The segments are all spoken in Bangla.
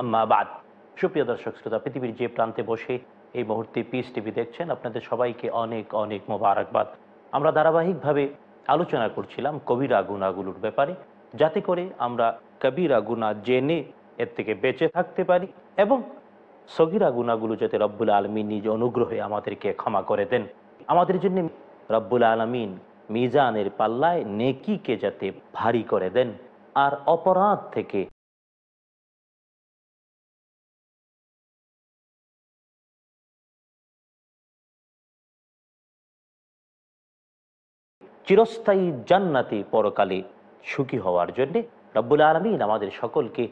আম্মা বাদ। সুপ্রিয় দর্শক শ্রোতা, পৃথিবীর যে প্রান্তে বসে এই মুহূর্তে পিস টিভি দেখছেন, আপনাদের সবাইকে অনেক অনেক মোবারকবাদ। আমরা ধারাবাহিকভাবে আলোচনা করছিলাম কবিরা গুণাগুলোর ব্যাপারে, যাতে করে আমরা কবিরা গুণা জেনে এর থেকে বেঁচে থাকতে পারি এবং সগিরা গুণাগুলো যাতে রব্বুল আলমিন নিজ অনুগ্রহে আমাদেরকে ক্ষমা করে দেন। আমাদের জন্য রব্বুল আলমিন মিজানের পাল্লায় নেকিকে যাতে ভারী করে দেন, আর অপরাধ থেকে চিরস্থায়ী জান্নাতি পরকালে সুখী হওয়ার জন্যে রব্বুল আলমিন আমাদের সকলকে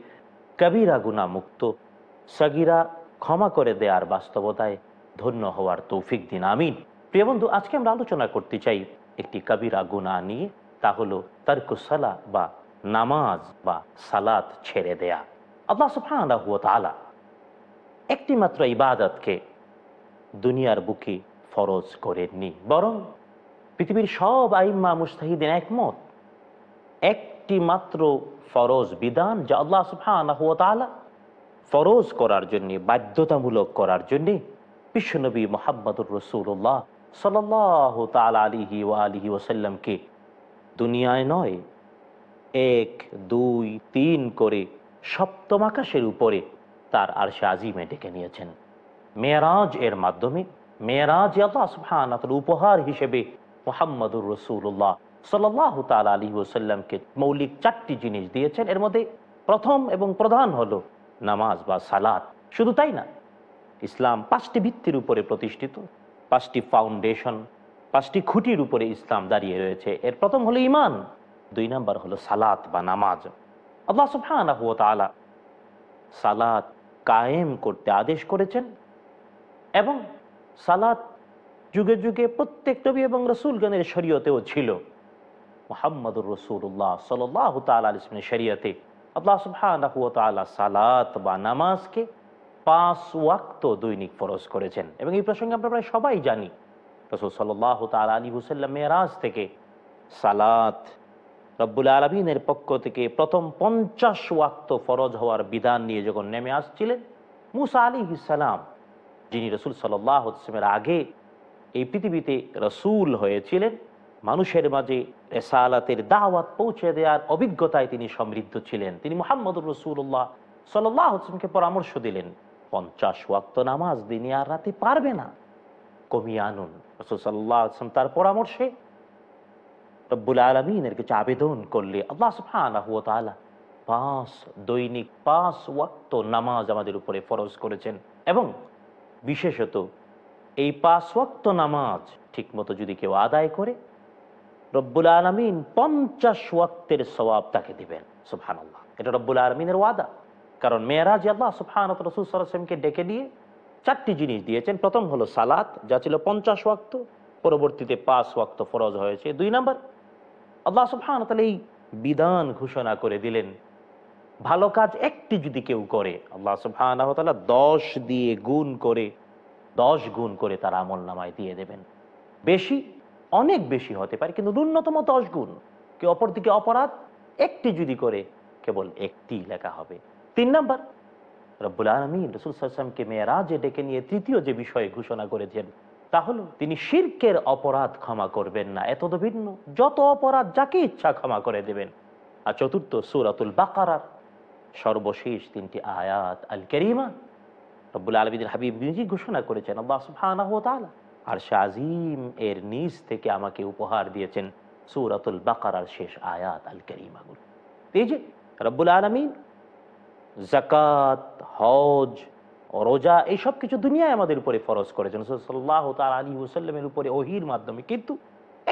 কবিরা গুণা মুক্ত সগিরা ক্ষমা করে দেওয়ার বাস্তবতায় ধন্য হওয়ার তৌফিক দিন, আমিন। প্রিয় বন্ধু, আজকে আমরা আলোচনা করতে চাই একটি কবিরা গুণা নিয়ে, তা হলো তারকুসালা বা নামাজ বা সালাত ছেড়ে দেয়া। আল্লাহ সুফানা তালা একটি মাত্র ইবাদতকে দুনিয়ার বুকে ফরজ করেননি, বরং পৃথিবীর সব আইম্মা মুস্তাহিদিন একমত। একটি মাত্র ফরজ বিধান যা আল্লাহ সুফানা ফরজ করার জন্য, বাধ্যতামূলক করার জন্যে বিশ্বনবী মোহাম্মদুর রসুল্লাহ সাল্লাহ তাল আলিহি ও আলিহি ওসাল্লামকে দুনিয়ায় নয়, এক, দুই, তিন করে সপ্তম আকাশের উপরে তার আর সে আজিমে ডেকে নিয়েছেন। মেয়েরাজ এর মাধ্যমে, মেয়েরাজ আল্লাহ সুবহানার উপহার হিসেবে মোহাম্মদুর রসুল্লাহ সাল্লাহ তাল আলী ওসাল্লামকে মৌলিক চারটি জিনিস দিয়েছেন। এর মধ্যে প্রথম এবং প্রধান হলো নামাজ বা সালাত। শুধু তাই না, ইসলাম পাঁচটি ভিত্তির উপরে প্রতিষ্ঠিত, পাঁচটি ফাউন্ডেশন পাঁচটি খুঁটির উপরে ইসলাম দাঁড়িয়ে রয়েছে। এর প্রথম হলো ইমান দুই নাম্বার হলো সালাত বা নামাজ। আল্লাহ ওয়া তাআলা সালাত কায়েম করতে আদেশ করেছেন এবং সালাত যুগে যুগে প্রত্যেক নবী এবং রসুলগণের শরীয়তেও ছিল। মোহাম্মদুর রসুল্লাহ সাল্লাহ তাল ইসলামের শরীয়তে আল্লাহ তাআলা সালাত বা নামাজকে পাঁচ ওয়াক্ত দৈনিক ফরজ করেছেন। এবং এই প্রসঙ্গে আমরা প্রায় সবাই জানি, রসুল সাল্লাহ তাল আলী হুসাল্লাম মেয়েরাজ থেকে সালাত রব্বুল আলমিনের পক্ষ থেকে প্রথম পঞ্চাশ ওয়াক্ত ফরজ হওয়ার বিধান নিয়ে যখন নেমে আসছিলেন, মুসা আলী ইসালাম যিনি রসুল সাল্লামের আগে এই পৃথিবীতে রসুল হয়েছিলেন। মানুষের মাঝে রেসালাতের দাওয়াত পৌঁছে দেওয়ার অভিজ্ঞতায় তিনি সমৃদ্ধ ছিলেন। তিনি মোহাম্মদুর রসুল্লাহ সাল্লাহ হোসেনকে পরামর্শ দিলেন, পঞ্চাশ ওয়াক্ত নামাজ দিনে আর রাতে পারবে না। কমিয়ে আনুন। রসুল সাল্লাহ তার পরামর্শে রব্বুল আলমিনের কিছু আবেদন করলে আল্লাহ সুফানাহ পাঁচ দৈনিক পাঁচ ওয়াক্ত নামাজ আমাদের উপরে ফরজ করেছেন এবং বিশেষত এই পাঁচ ওয়াক্ত নামাজ ঠিকমতো যদি কেউ আদায় করে, রব্বুল আলমিন পঞ্চাশ ওয়াক্তের সবাব তাকে দিবেন সুফহান এটা রব্বুল আলমিনের ওয়াদা। কারণ মেয়েরাজ আল্লাহ সুফহানত রসুল সাল্লামকে ডেকে দিয়ে চারটি জিনিস দিয়েছেন। প্রথম হলো সালাত, যা ছিল পঞ্চাশ ওয়াক্ত, পরবর্তীতে পাঁচ ওয়াক্ত ফরজ হয়েছে। দুই নম্বর, আল্লাহ সুবহান এই বিধান ঘোষণা করে দিলেন, ভালো কাজ একটি যদি কেউ করে, আল্লাহ সুবহান দশ দিয়ে গুণ করে দশ গুণ করে তার আমল নামায় দিয়ে দেবেন। বেশি, অনেক বেশি হতে পারে, কিন্তু ন্যূনতম দশ গুণ। কেউ অপরদিকে অপরাধ, একটি যদি করে, কেবল একটি লেখা হবে। তিন নম্বর, রব্বুল আলমী রসুল সাল্লামকে মেয়েরাজে ডেকে নিয়ে তৃতীয় যে বিষয়ে ঘোষণা করেছেন, তা হলো, তিনি শির্কের অপরাধ ক্ষমা করবেন না। এত ভিন্ন, যত অপরাধ যাকে ইচ্ছা ক্ষমা করে দেবেন। আর চতুর্থ সুরাতুল বাকারার সর্বশেষ তিনটি আয়াত আল করিমা রব্বুল আলমীদের হাবিব নিজে ঘোষণা করেছেন, আল্লাহ তাআলা আর শাহিম এর নিজ থেকে আমাকে উপহার দিয়েছেন সুরাতুল বাকারার শেষ আয়াত, আল করিমাগুলো এই যে রব্বুল আলমিন জাকাত হজ, রোজা এইসব কিছু দুনিয়ায় আমাদের উপরে ফরজ করেছেন। সাল্লাহ তাল আলী হুসাল্লামের উপরে ওহির মাধ্যমে। কিন্তু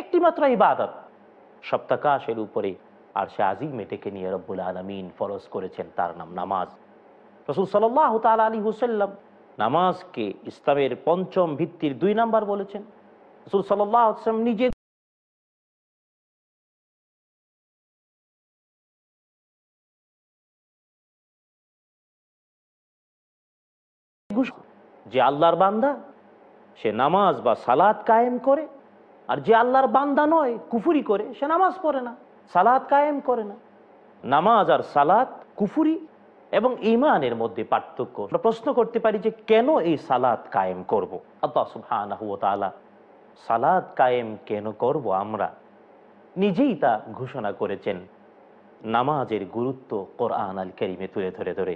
একটি মাত্র ইবাদত সপ্তাকাশের উপরে আর সে আজিমে ডেকে নিয়ে রব্বুল আলমিন ফরজ করেছেন তার নাম নামাজ। রসুল সাল্লাহ তাল আলী হুসাল্লাম নামাজকে ইসলামের পঞ্চম ভিত্তির দুই নাম্বার বলেছেন। রসুল সাল্লাম নিজে যে আল্লাহর বান্দা, সে নামাজ বা সালাদ কায়েম করে, আর যে আল্লাহর বান্দা নয়, কুফুরি করে, সে নামাজ পড়ে না সালাদ কায়েম করে না। নামাজ আর সালাদ কুফুরি এবং ইমানের মধ্যে পার্থক্য। আমরা প্রশ্ন করতে পারি যে কেন এই সালাদ কায়েম করব। আল্লাহ সুবহানাহু সালাদ কায়েম কেন করব আমরা? নিজেই তা ঘোষণা করেছেন নামাজের গুরুত্ব কোরআন আল করিমে তুলে ধরে ধরে।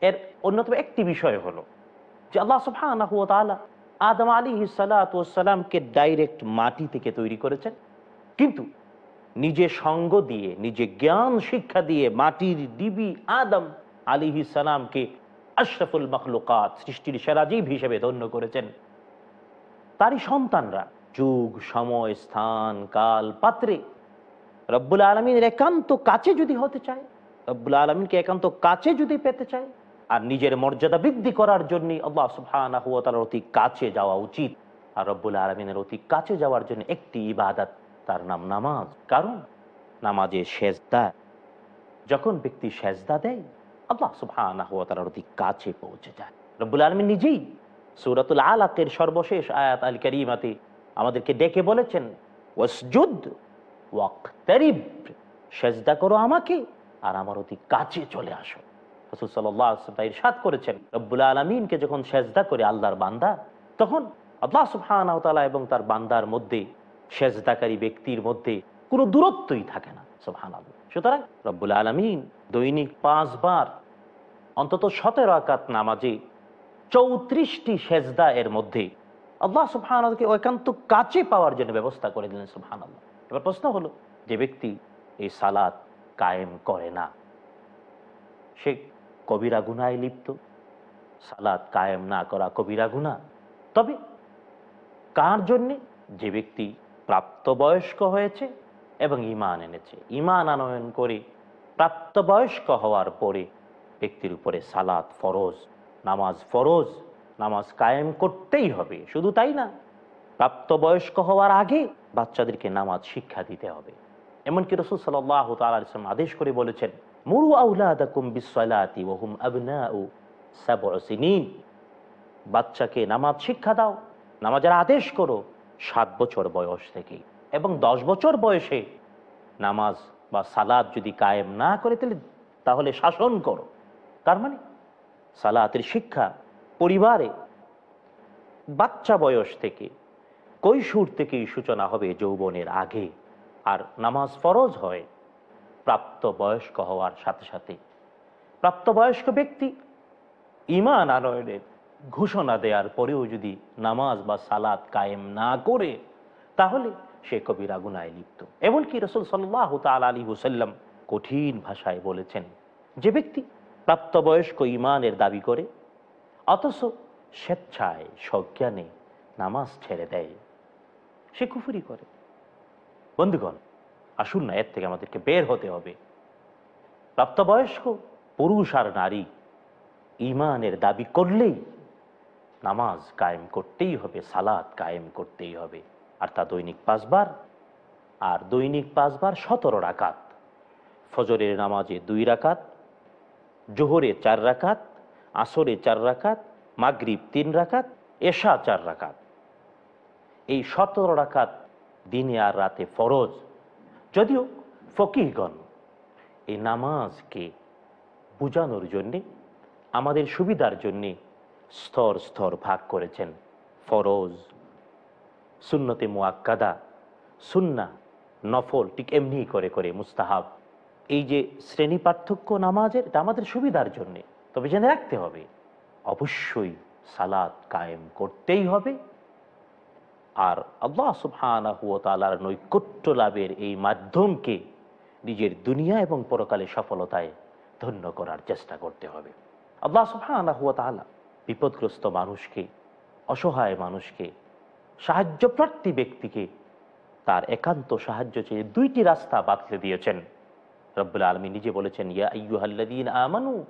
এর অন্যতম একটি বিষয় হলো যে আল্লাহ সুবহানাহু আদম আলী সালাতামকে ডাইরেক্ট মাটি থেকে তৈরি করেছেন। কিন্তু নিজে সঙ্গ দিয়ে, নিজে জ্ঞান শিক্ষা দিয়ে মাটির দিবি আদম আলী সালামকে আশরাফুল মখলুকাত, সৃষ্টির সেরাজীব হিসেবে ধন্য করেছেন। তারই সন্তানরা, যুগ, সময়, স্থান, কাল, পাত্রে, রব্বুল আলমিনের একান্ত কাছে যদি হতে চায়, রব্বুল আলমিনকে একান্ত কাছে যদি পেতে চায়, আর নিজের মর্যাদা বৃদ্ধি করার জন্য আল্লাহ সুবহানাহু অতি কাছে যাওয়া উচিত। আর রব্বুল আলমিনের অতি কাছে যাওয়ার জন্য একটি ইবাদত, তার নাম নামাজ। কারণ? নামাজে সেজদা। যখন ব্যক্তি সেজদা দেয় আল্লাহ অতি কাছে পৌঁছে যায়। রব্বুল আলমিন নিজেই সুরাতুল আলাকের সর্বশেষ আয়াত আল করিমাতে আমাদেরকে ডেকে বলেছেন সেজদা করো আমাকে আর আমার অতি কাছে চলে আসো। রসুল করেছেন, রব্বুল আলমিনকে যখন সেজদা করে আল্লাহর বান্দা, তখন আল্লাহ সুবহানাহু তাআলা এবং তার বান্দার মধ্যে, সেজদাকারী ব্যক্তির মধ্যে কোনো দূরত্বই থাকে না। সুবহানাল্লাহ। সুতরাং রব্বুল আলমিন দৈনিক পাঁচবার অন্তত সতেরো আকাত নামাজে চৌত্রিশটি সেজদা এর মধ্যে আল্লাহ সুবহানকে একান্ত কাছে পাওয়ার জন্য ব্যবস্থা করে দিলেন সুবহান আল্লাহ এবার প্রশ্ন হলো, যে ব্যক্তি এই সালাত কায়েম করে না, সে কবিরা গুনায় লিপ্ত? সালাদ কায়েম না করা কবিরা গুনা তবে কার জন্যে? যে ব্যক্তি প্রাপ্তবয়স্ক হয়েছে এবং ইমান এনেছে। ইমান আনয়ন করে, প্রাপ্তবয়স্ক হওয়ার পরে ব্যক্তির উপরে সালাত ফরজ, নামাজ ফরজ, নামাজ কায়েম করতেই হবে। শুধু তাই না, প্রাপ্তবয়স্ক হওয়ার আগে বাচ্চাদেরকে নামাজ শিক্ষা দিতে হবে। এমনকি রসুল সাল্লাহ তালাম আদেশ করে বলেছেন, মুরু আউলাদাকুম বাচ্চাকে নামাজ শিক্ষা দাও, নামাজের আদেশ করো, সাত বছর বয়স থেকে এবং দশ বছর বয়সে নামাজ বা সালাদ যদি কায়েম না করে, তাহলে তাহলে শাসন করো। তার মানে সালাতের শিক্ষা পরিবারে বাচ্চা বয়স থেকে কৈশোর থেকেই সূচনা হবে যৌবনের আগে। আর নামাজ ফরজ হয় প্রাপ্ত বয়স্ক হওয়ার সাথে সাথে। প্রাপ্তবয়স্ক ব্যক্তি ইমান আনয়নের ঘোষণা দেওয়ার পরেও যদি নামাজ বা সালাদ কায়েম না করে, তাহলে সে কবির আগুনায় লিপ্ত। এমনকি রসুল সাল্লাহ তাল আলী হুসাল্লাম কঠিন ভাষায় বলেছেন, যে ব্যক্তি প্রাপ্তবয়স্ক ইমানের দাবি করে, অথচ স্বেচ্ছায় সজ্ঞানে নামাজ ছেড়ে দেয়, সে কুফুরি করে। বন্ধুগণ, আসুন না, এর থেকে আমাদেরকে বের হতে হবে। প্রাপ্তবয়স্ক পুরুষ আর নারী ইমানের দাবি করলেই নামাজ কায়েম করতেই হবে সালাদ কায়েম করতেই হবে। আর তা দৈনিক পাঁচবার, আর দৈনিক পাঁচবার সতেরো রাকাত। ফজরের নামাজে দুই রাকাত, জোহরে চার রাকাত, আসরে চার রাকাত, মাগরিব তিন রাকাত, এশা চার রাকাত। এই সতেরো রাকাত দিনে আর রাতে ফরজ। যদিও ফকিরগণ এই নামাজকে বুঝানোর জন্যে, আমাদের সুবিধার জন্যে স্তর স্তর ভাগ করেছেন। ফরজ সুন্নতে মুয়াক্কাদা সুন্না, নফল, ঠিক এমনি করে করে, মুস্তাহাব। এই যে শ্রেণি পার্থক্য নামাজের, এটা আমাদের সুবিধার জন্যে। তবে জেনে রাখতে হবে, অবশ্যই সালাদ কায়েম করতেই হবে। আর আল্লাহ সুবহানার নৈকট্য লাভের এই মাধ্যমকে নিজের দুনিয়া এবং পরকালে সফলতায় ধন্য করার চেষ্টা করতে হবে। আল্লাহ সুবহানাহ বিপদগ্রস্ত মানুষকে, অসহায় মানুষকে সাহায্যপ্রার্থী ব্যক্তিকে তার একান্ত সাহায্য চেয়ে দুইটি রাস্তা বাতলে দিয়েছেন। রব্বুল আলমী নিজে বলেছেন, ইয়া আমানু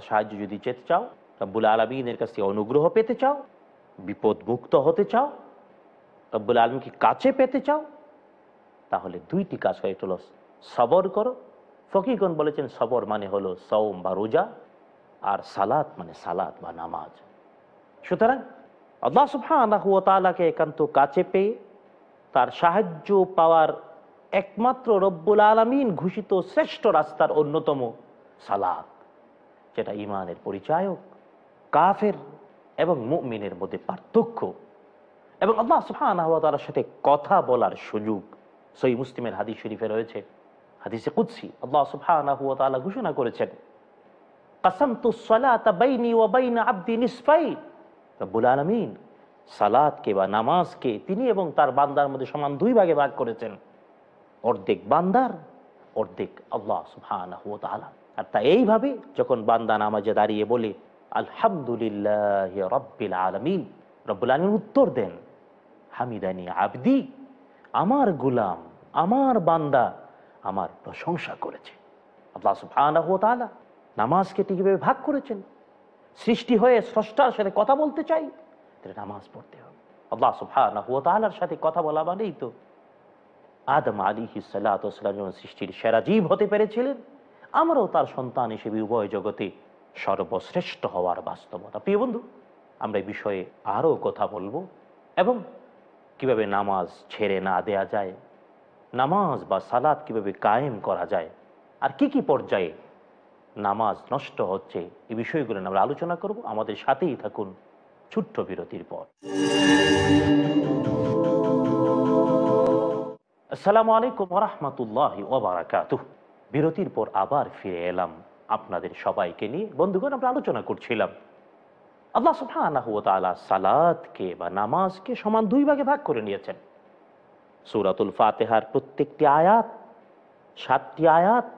সাহায্য যদি চেতে চাও, রব্বুল আলামিনের কাছে অনুগ্রহ পেতে চাও বিপদ মুক্ত হতে চাও, রব্বুল আলমীকে কাছে পেতে চাও, তাহলে দুইটি কাজ হলো, সবর করো। ফকিগণ বলেছেন, সবর মানে হলো সৌম বা রোজা। আর সালাত মানে সালাত বা নামাজ। সুতরাং আল্লাহ তাআলাকে একান্ত কাছে পেয়ে তার সাহায্য পাওয়ার একমাত্র রব্বুল আলমিন ঘোষিত শ্রেষ্ঠ রাস্তার অন্যতম সালাত, যেটা ইমানের পরিচায়ক, কাফের এবং মুমিনের মধ্যে পার্থক্য। এবং আল্লাহ তাআলার সাথে কথা বলার সুযোগ সই মুসলিমের হাদিস শরীফে রয়েছে। হাদিসে কুদসি, আল্লাহ তাআলা ঘোষণা করেছেন কাসামতু সালাতা বাইনি ওয়া বাইনা আবদি নিসফাইন রব্বুল বা নামাজকে তিনি এবং তার বান্দার মধ্যে সমান দুই ভাগে ভাগ করেছেন। অর্ধেক বান্দার, অর্ধেক আল্লাহ তাআলা। আর তা এইভাবে যখন বান্দা নামাজে দাঁড়িয়ে বলে, আলহামদুলিল্লাহ রব্বিল আলামিন রব্বুল আলমিন উত্তর দেন, হামিদানি আবদি, আমার গুলাম, আমার বান্দা আমার প্রশংসা করেছে। আল্লাহ তাআলা নামাজকে ঠিকভাবে ভাগ করেছেন? সৃষ্টি হয়ে স্রষ্টার সাথে কথা বলতে চাই, তাহলে নামাজ পড়তে হবে। আল্লাহ ওয়া সাথে কথা বলা মানেই তো। আদম আলী হিসাল্লাম যেমন সৃষ্টির সেরা জীব হতে পেরেছিলেন, আমরাও তার সন্তান হিসেবে উভয় জগতে সর্বশ্রেষ্ঠ হওয়ার বাস্তবতা। প্রিয় বন্ধু, আমরা এই বিষয়ে আরও কথা বলব এবং কীভাবে নামাজ ছেড়ে না দেয়া যায়, নামাজ বা সালাদ কীভাবে কায়েম করা যায়, আর কি কি পর্যায়ে নামাজ নষ্ট হচ্ছে, এই বিষয়গুলো আমরা আলোচনা করব। আমাদের সাথেই থাকুন ছোট্ট বিরতির পর। আসসালামু আলাইকুম রহমতুল্লাহ ওবরাকাতুহ। বিরতির পর আবার ফিরে এলাম আপনাদের সবাইকে নিয়ে। বন্ধুগণ, আমরা আলোচনা করছিলাম, আল্লাহ সুবহানাহু ওয়া তাআলা সালাতকে বা নামাজকে সমান দুই ভাগে ভাগ করে নিয়েছেন। সূরাতুল ফাতিহার প্রত্যেকটি আয়াত, সাতটি আয়াত,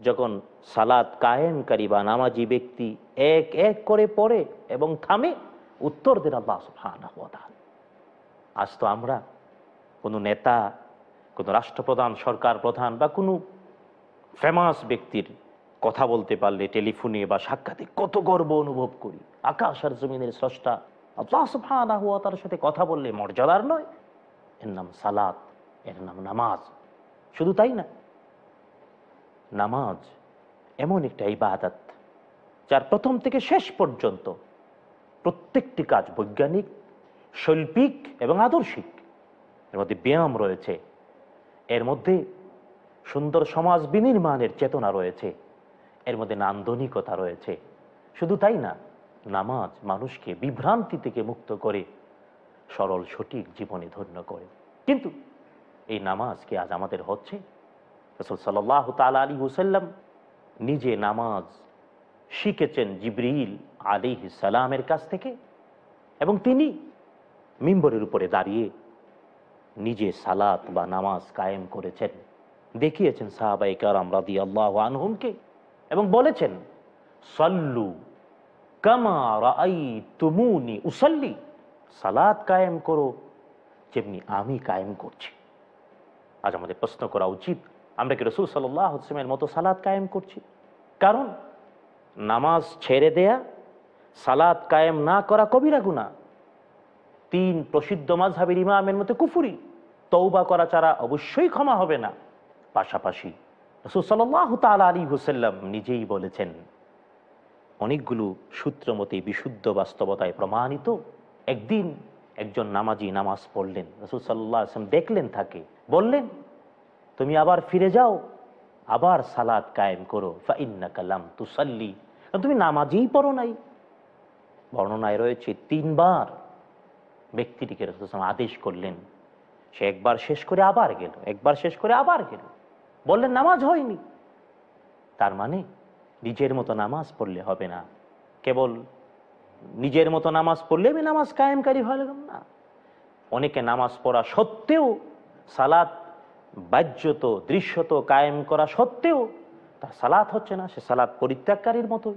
যখন সালাত কায়েমকারী বা নামাজি ব্যক্তি এক এক করে পড়ে এবং থামে উত্তর দেন আল্লাহ আজ তো আমরা কোনো নেতা, কোনো রাষ্ট্রপ্রধান, সরকার প্রধান বা কোনো ফেমাস ব্যক্তির কথা বলতে পারলে টেলিফোনে বা সাক্ষাতে কত গর্ব অনুভব করি। আকাশ আর জমিনের স্রষ্টা আল্লাহ তাআলার সাথে কথা বললে মর্যাদার নয়। এর নাম সালাত, এর নাম নামাজ। শুধু তাই না, নামাজ এমন একটা ইবাদত, যার প্রথম থেকে শেষ পর্যন্ত প্রত্যেকটি কাজ বৈজ্ঞানিক, শৈল্পিক এবং আদর্শিক। এর মধ্যে ব্যায়াম রয়েছে, এর মধ্যে সুন্দর সমাজ বিনির্মাণের চেতনা রয়েছে, এর মধ্যে নান্দনিকতা রয়েছে। শুধু তাই না, নামাজ মানুষকে বিভ্রান্তি থেকে মুক্ত করে, সরল, সঠিক জীবনে ধন্য করে। কিন্তু এই নামাজ কি আজ আমাদের হচ্ছে, রসুল সাল্লাহ তাল আলী হুসাল্লাম নিজে নামাজ শিখেছেন জিবরিল আলী সালামের কাছ থেকে এবং তিনি মিম্বরের উপরে দাঁড়িয়ে নিজে সালাত বা নামাজ কায়েম করেছেন। দেখিয়েছেন সাহাবাই কারাম রাদি আল্লাহ আনহুমকে এবং বলেছেন, সল্লু কামা রাই তুমুনি উসল্লি, সালাত কায়েম করো যেমনি আমি কায়েম করছি। আজ আমাদের প্রশ্ন করা উচিত আমরা কি রসুল সাল্লাহ হোসেমের মতো সালাদ কায়েম করছি? কারণ নামাজ ছেড়ে দেয়া সালাদ কায়েম না করা কবিরা গুণা তিন প্রসিদ্ধ মাঝহাবের ইমামের মতো কুফুরি তৌবা করা ছাড়া অবশ্যই ক্ষমা হবে না। পাশাপাশি রসুল সাল্লাহ তাল আলী হুসাল্লাম নিজেই বলেছেন, অনেকগুলো সূত্র মতে বিশুদ্ধ বাস্তবতায় প্রমাণিত, একদিন একজন নামাজি নামাজ পড়লেন, রসুল সাল্লাহ আসলাম দেখলেন তাকে, বললেন তুমি আবার ফিরে যাও, আবার সালাদ কায়েম করো। ফাইন্না কালাম তুসাল্লি। তুমি নামাজেই পড়ো নাই। বর্ণনায় রয়েছে তিনবার ব্যক্তিটিকে রসুল আদেশ করলেন, সে একবার শেষ করে আবার গেল, একবার শেষ করে আবার গেল। বললেন, নামাজ হয়নি। তার মানে নিজের মতো নামাজ পড়লে হবে না। কেবল নিজের মতো নামাজ পড়লে আমি নামাজ কায়েমকারী হলাম না। অনেকে নামাজ পড়া সত্ত্বেও সালাত বাহ্যত, দৃশ্যত কায়েম করা সত্ত্বেও তার সালাত হচ্ছে না, সে সালাত পরিত্যাগকারীর মতোই।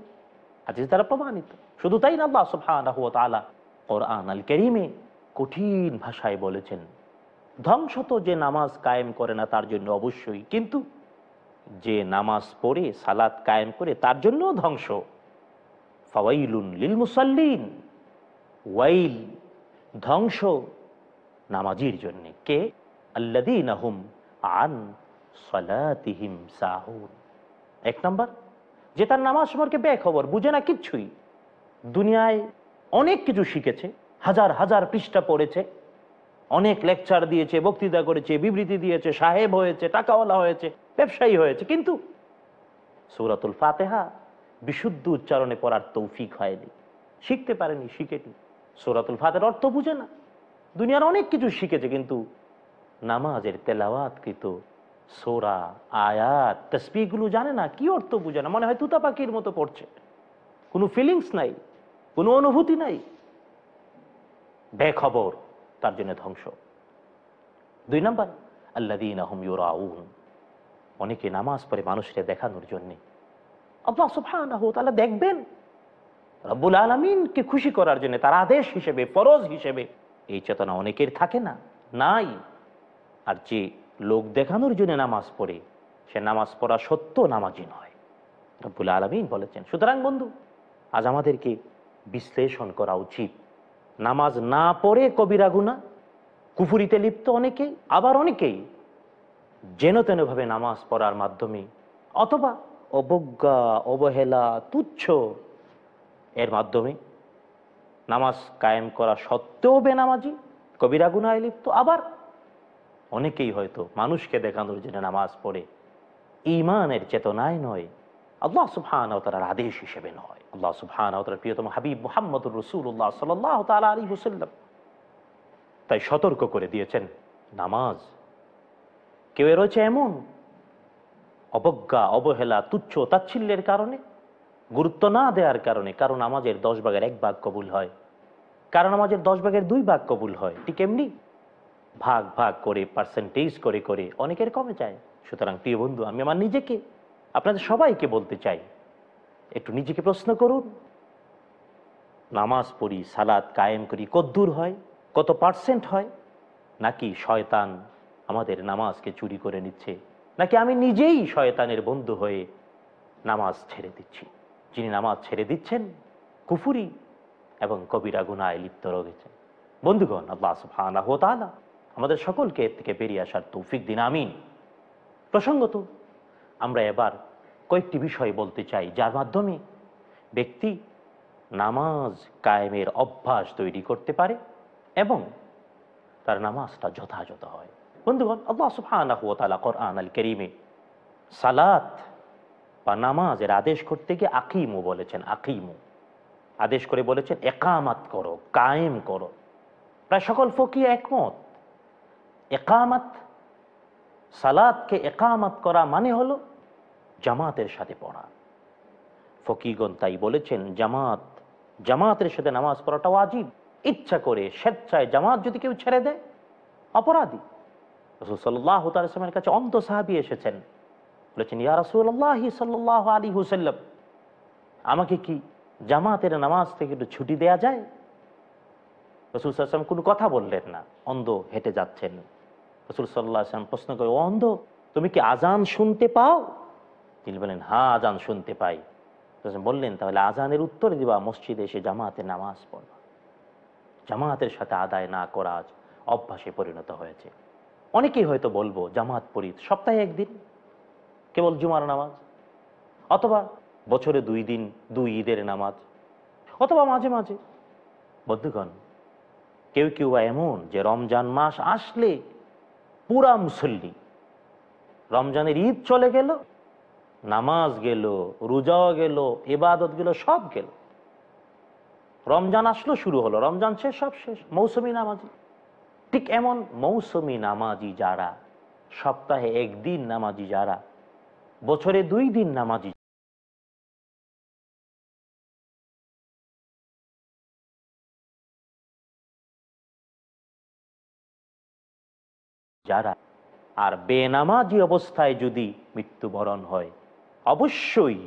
আজ তারা প্রমাণিত। শুধু তাই না, আল্লাহ ওয়া তাআলা কোরআন আল কারীমে কঠিন ভাষায় বলেছেন ধ্বংস তো যে নামাজ কায়েম করে না তার জন্য অবশ্যই, কিন্তু যে নামাজ পড়ে সালাত কায়েম করে তার জন্যও ধ্বংস। ফাওয়াইলুন লিল মুসাল্লিন, ওয়াইল ধ্বংস নামাজির জন্যে। কে? আল্লাদিন আহুম আন এক নম্বর, যে তার নামাজ সম্পর্কে বেখবর, বুঝে না কিচ্ছুই। দুনিয়ায় অনেক কিছু শিখেছে, হাজার হাজার পৃষ্ঠা পড়েছে, অনেক লেকচার দিয়েছে, বক্তৃতা করেছে, বিবৃতি দিয়েছে, সাহেব হয়েছে, টাকাওয়ালা হয়েছে, ব্যবসায়ী হয়েছে, কিন্তু সৌরাতুল ফাতেহা বিশুদ্ধ উচ্চারণে পড়ার তৌফিক হয়নি। শিখতে পারেনি, শিখেনি। সৌরাতুল ফাতের অর্থ বুঝে না। দুনিয়ার অনেক কিছু শিখেছে, কিন্তু নামাজের তেলাওয়াত কিন্তু সোরা, আয়াত তসবিগুলো জানে না, কি অর্থ বুঝে না, মনে হয় তুতা পাখির মতো পড়ছে। কোনো ফিলিংস নাই, কোনো অনুভূতি নাই। বেখবর, তার জন্য ধ্বংস। দুই নম্বর আল্লাদিন আহম ইউরাউন। অনেকে নামাজ পড়ে মানুষকে দেখানোর জন্যে। আল্লাহ ওয়া তাআলা দেখবেন। রব্বুল আলমিনকে খুশি করার জন্য, তার আদেশ হিসেবে, ফরজ হিসেবে। এই চেতনা অনেকের থাকে না, নাই। আর যে লোক দেখানোর জন্য নামাজ পড়ে, সে নামাজ পড়া সত্য নামাজি নয়। রব্বুল আলমিন বলেছেন, সুতরাং বন্ধু, আজ আমাদেরকে বিশ্লেষণ করা উচিত। নামাজ না পড়ে কবিরা গুণা কুফুরিতে লিপ্ত অনেকেই, আবার অনেকেই যেন তেনভাবে নামাজ পড়ার মাধ্যমে অথবা অবজ্ঞা, অবহেলা, তুচ্ছ এর মাধ্যমে নামাজ কায়েম করা সত্ত্বেও বেনামাজি, কবিরা গুনায় লিপ্ত, আবার অনেকেই হয়তো মানুষকে দেখানোর জন্য নামাজ পড়ে। ইমানের চেতনায় নয়, আল্লাহ সুবহান তার আদেশ হিসেবে নয়। আল্লাহ সুবহান তার প্রিয়তম হাবিব মোহাম্মদুর রসুল্লাহ সাল্লাহ তালা আলী হুসাল্লাম তাই সতর্ক করে দিয়েছেন, নামাজ কেউ রয়েছে এমন অবজ্ঞা, অবহেলা, তুচ্ছ, তাচ্ছিল্যের কারণে, গুরুত্ব না দেওয়ার কারণে, কারণ আমাদের দশ ভাগের এক ভাগ কবুল হয়, কারণ আমাদের দশ ভাগের দুই ভাগ কবুল হয়, ঠিক এমনি ভাগ ভাগ করে পার্সেন্টেজ করে করে অনেকের কমে যায়। সুতরাং প্রিয় বন্ধু, আমি আমার নিজেকে, আপনাদের সবাইকে বলতে চাই, একটু নিজেকে প্রশ্ন করুন। নামাজ পড়ি সালাদ কায়েম করি কদ্দূর হয়? কত পার্সেন্ট হয়? নাকি শয়তান আমাদের নামাজকে চুরি করে নিচ্ছে? নাকি আমি নিজেই শয়তানের বন্ধু হয়ে নামাজ ছেড়ে দিচ্ছি? যিনি নামাজ ছেড়ে দিচ্ছেন, কুফুরি এবং কবিরা গুনায় লিপ্ত রয়েছেন বন্ধুগণ, আল্লাহ ওয়া তাআলা আমাদের সকলকে এর থেকে বেরিয়ে আসার তৌফিক দিন, আমিন। প্রসঙ্গত, আমরা এবার কয়েকটি বিষয় বলতে চাই, যার মাধ্যমে ব্যক্তি নামাজ কায়েমের অভ্যাস তৈরি করতে পারে এবং তার নামাজটা যথাযথ হয়। বন্ধুগণ, আল্লাহ তাআলা কোরআন আল কারীমে সালাত বা নামাজের আদেশ করতে গিয়ে আকিমু বলেছেন, আকিমু। আদেশ করে বলেছেন, একামাত করো, কায়েম করো। প্রায় সকল ফকি একমত। একামাত সালাদকে একামাত করা মানে হলো জামাতের সাথে পড়া। ফকিগণ তাই বলেছেন, জামাত, জামাতের সাথে নামাজ পড়াটা ওয়াজিব। ইচ্ছা করে স্বেচ্ছায় জামাত যদি কেউ ছেড়ে দেয়, অপরাধী। রসুল কাছে অন্ত সাহাবি এসেছেন। বলেছেন, ইয়া রসুল্লাহ সাল্লাহ আলী হুসাল্লাম আমাকে কি জামাতের নামাজ থেকে একটু ছুটি দেয়া যায়? রসুল সাল্লাম কোনো কথা বললেন না, অন্ধ হেঁটে যাচ্ছেন। রসুল সাল্লাহ আসলাম প্রশ্ন করে, ও অন্ধ, তুমি কি আজান শুনতে পাও? তিনি বলেন হ্যাঁ আজান শুনতে পাই। বললেন, তাহলে আজানের উত্তর দিবা, মসজিদে এসে জামাতে নামাজ পড়বা। জামাতের সাথে আদায় না করা অভ্যাসে পরিণত হয়েছে। অনেকেই হয়তো বলব, জামাত পড়ি সপ্তাহে একদিন, কেবল জুমার নামাজ। অথবা বছরে দুই দিন, দুই ঈদের নামাজ। অথবা মাঝে মাঝে। বন্ধুগণ, কেউ কেউ এমন যে রমজান মাস আসলে পুরা মুসল্লি। রমজানের ঈদ চলে গেল, নামাজ গেল, রোজাও গেল এবাদত গেল, সব গেল। রমজান আসলো, শুরু হলো। রমজান শেষ, সব শেষ। মৌসুমি নামাজি। ঠিক এমন মৌসুমি নামাজি যারা, সপ্তাহে একদিন নামাজি যারা, বছরে দুই দিন নামাজি যারা। আর বেনামাজি অবস্থায় যদি মৃত্যুবরণ হয়, অবশ্যই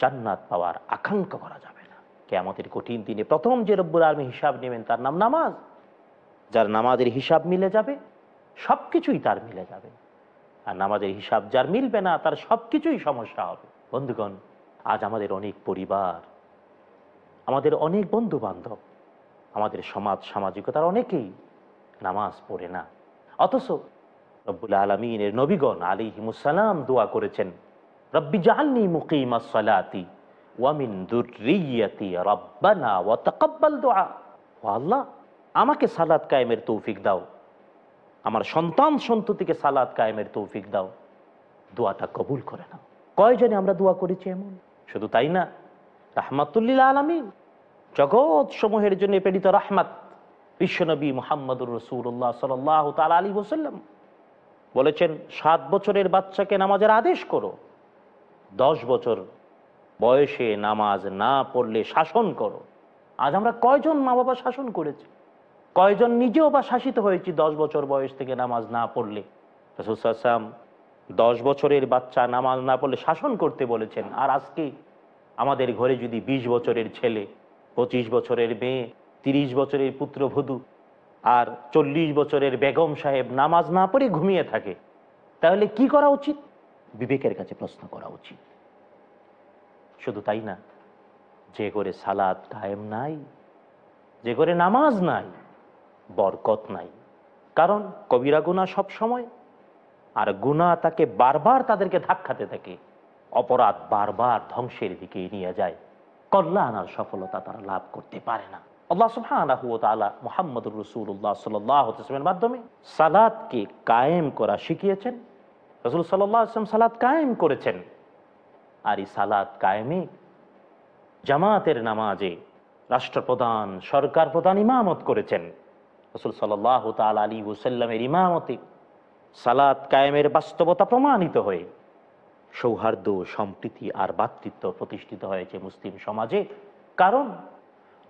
জান্নাত পাওয়ার আকাঙ্ক্ষা করা যাবে না। কেমতের কঠিন দিনে প্রথম যে রব্বুর আলমী হিসাব নেবেন, তার নাম নামাজ। যার নামাজের হিসাব মিলে যাবে সব কিছুই তার মিলে যাবে। আর নামাজের হিসাব যার মিলবে না, তার সব কিছুই সমস্যা হবে। বন্ধুগণ, আজ আমাদের অনেক পরিবার, আমাদের অনেক বন্ধু বান্ধব আমাদের সমাজ সামাজিকতার অনেকেই নামাজ পড়ে না। অথচ রব্বুল আলমিনের নবীগণ আলী হিমুসালাম দোয়া করেছেন, রব্বি জাহান্নি মুকিমা সালাতি ওয়ামিন দুর্রিয়াতি রব্বানা ওয়া তাকাব্বাল দোয়া আল্লাহ, আমাকে সালাদ কায়েমের তৌফিক দাও। আমার সন্তান সন্ততিকে সালাদ কায়েমের তৌফিক দাও। দোয়াটা কবুল করে নাও। কয়জনে আমরা দোয়া করেছি এমন? শুধু তাই না, রাহমাতুল্লিল আলমিন। জগৎ সমূহের জন্য প্রেরিত রাহমাত বিশ্বনবী মোহাম্মদুর রসুল্লাহ সাল্লাহ তাল আলী ওসাল্লাম বলেছেন, সাত বছরের বাচ্চাকে নামাজের আদেশ করো। দশ বছর বয়সে নামাজ না পড়লে শাসন করো। আজ আমরা কয়জন মা বাবা শাসন করেছি? কয়জন নিজেও বা শাসিত হয়েছি দশ বছর বয়স থেকে নামাজ না পড়লে? রসুলাম দশ বছরের বাচ্চা নামাজ না পড়লে শাসন করতে বলেছেন, আর আজকে আমাদের ঘরে যদি ২০ বছরের ছেলে, পঁচিশ বছরের মেয়ে, তিরিশ বছরের পুত্রবধূ আর চল্লিশ বছরের বেগম সাহেব নামাজ না পড়ে ঘুমিয়ে থাকে, তাহলে কি করা উচিত? বিবেকের কাছে প্রশ্ন করা উচিত। শুধু তাই না, যে করে সালাদ কায়েম নাই, যে করে নামাজ নাই, বরকত নাই। কারণ কবিরা গুণা সব সময়, আর গুণা তাকে বারবার তাদেরকে ধাক্কাতে থাকে, অপরাধ বারবার ধ্বংসের দিকে নিয়ে যায় কল্যাণ আর সফলতা তারা লাভ করতে পারে না। আল্লাহ সুবহানাহু ওয়া তাআলা মুহাম্মদুর রাসূলুল্লাহ সাল্লাল্লাহু আলাইহি মাধ্যমে সালাতকে কায়েম করা শিখিয়েছেন। রাসূল ওয়াসাল্লাম সালাত কায়েম করেছেন। আর এই সালাত কায়েমে জামাতের নামাজে রাষ্ট্রপ্রধান সরকার প্রধান ইমামত করেছেন। রসুল সাল্লাহ তাল আলী ওসাল্লামের ইমামতে সালাত কায়েমের বাস্তবতা প্রমাণিত হয়ে সৌহার্দ্য, সম্প্রীতি আর ভাতৃত্ব প্রতিষ্ঠিত হয়েছে মুসলিম সমাজে। কারণ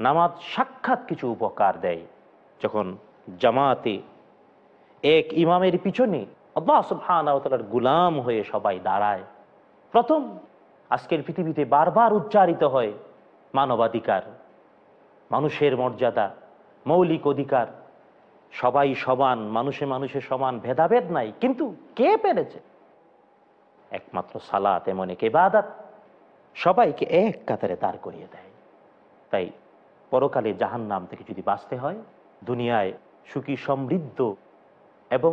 নামাজ সাক্ষাৎ কিছু উপকার দেয়। যখন জামাতে এক ইমামের পিছনে আল্লাহ গুলাম হয়ে সবাই দাঁড়ায়। প্রথম আজকের পৃথিবীতে বারবার উচ্চারিত হয় মানবাধিকার, মানুষের মর্যাদা, মৌলিক অধিকার। সবাই সমান, মানুষে মানুষের সমান, ভেদাভেদ নাই, কিন্তু কে পেরেছে? একমাত্র সালাত, এমন এক ইবাদত সবাইকে এক কাতারে দাঁড় করিয়ে দেয়। তাই পরকালে জাহান নাম থেকে যদি বাঁচতে হয়, দুনিয়ায় সুখী, সমৃদ্ধ এবং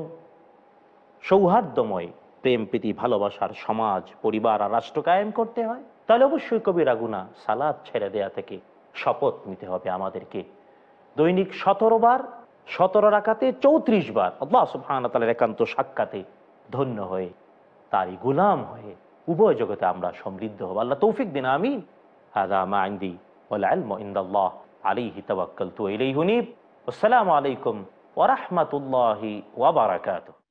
সৌহার্দ্যময় প্রেম, প্রীতি, ভালোবাসার সমাজ, পরিবার আর রাষ্ট্র কায়েম করতে হয়, তাহলে অবশ্যই কবিরা গুণা সালাদ ছেড়ে দেয়া থেকে শপথ নিতে হবে আমাদেরকে। দৈনিক সতেরো বার, সতেরো রাখাতে চৌত্রিশ বার আল্লাহ সুবহান তালের একান্ত সাক্ষাতে ধন্য হয়ে, তারই গুলাম হয়ে উভয় জগতে আমরা সমৃদ্ধ হব। আল্লাহ তৌফিক দিন আমি হাদা মা আইন্দি ওয়াল ইলমু ইনদাল্লাহ। আলাইহি তাওয়াক্কালতু ইলাইহি হুনিব আসসালামু আলাইকুম ওয়া রাহমাতুল্লাহি ওয়া বারাকাতুহু